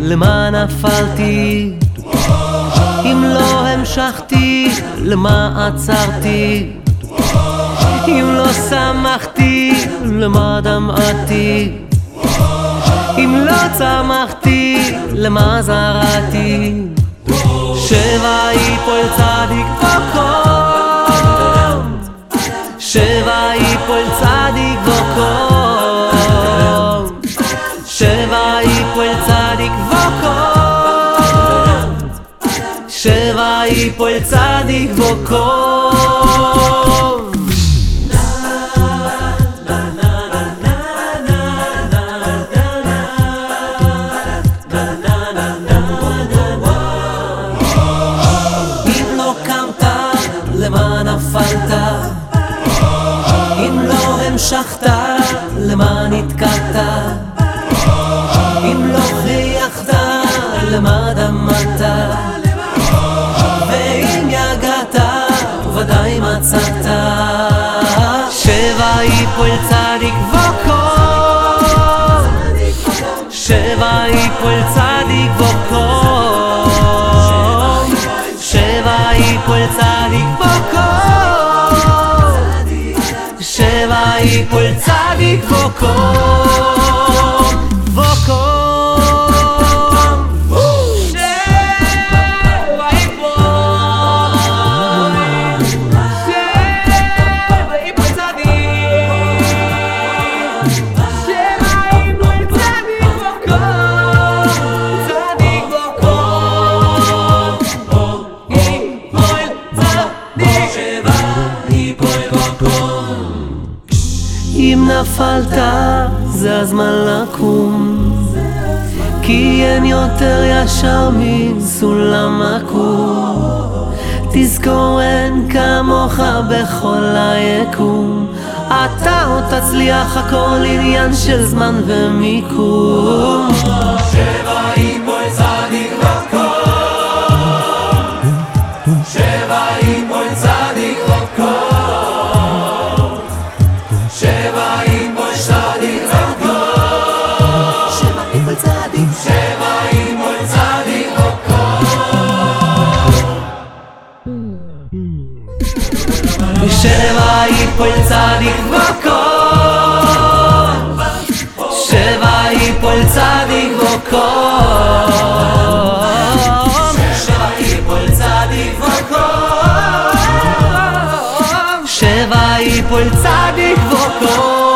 למה נפלתי? אם לא המשכתי, למה עצרתי? אם לא שמחתי, למה דמעתי? אם לא צמחתי, למה זרעתי? שבע יפול צדיק בקום שבע יפול צדיק בקום יפול צדיק בקום נפלת. אם לא המשכת, למה נתקעת? למה דמעת? ואם יגעת, ודאי מצאת. שבע יפול צדיק וקום שבע יפול צדיק וקום שבע יפול צדיק ייפול צדיק וקום אם נפלת, זה הזמן לקום. כי אין יותר ישר מסולם עקום. תזכור אין כמוך בכל היקום. אתה עוד תצליח הכל עניין של זמן ומיקום. שבע שבע יפול צדיק מקום שבע יפול צדיק מקום שבע יפול צדיק מקום שבע יפול צדיק מקום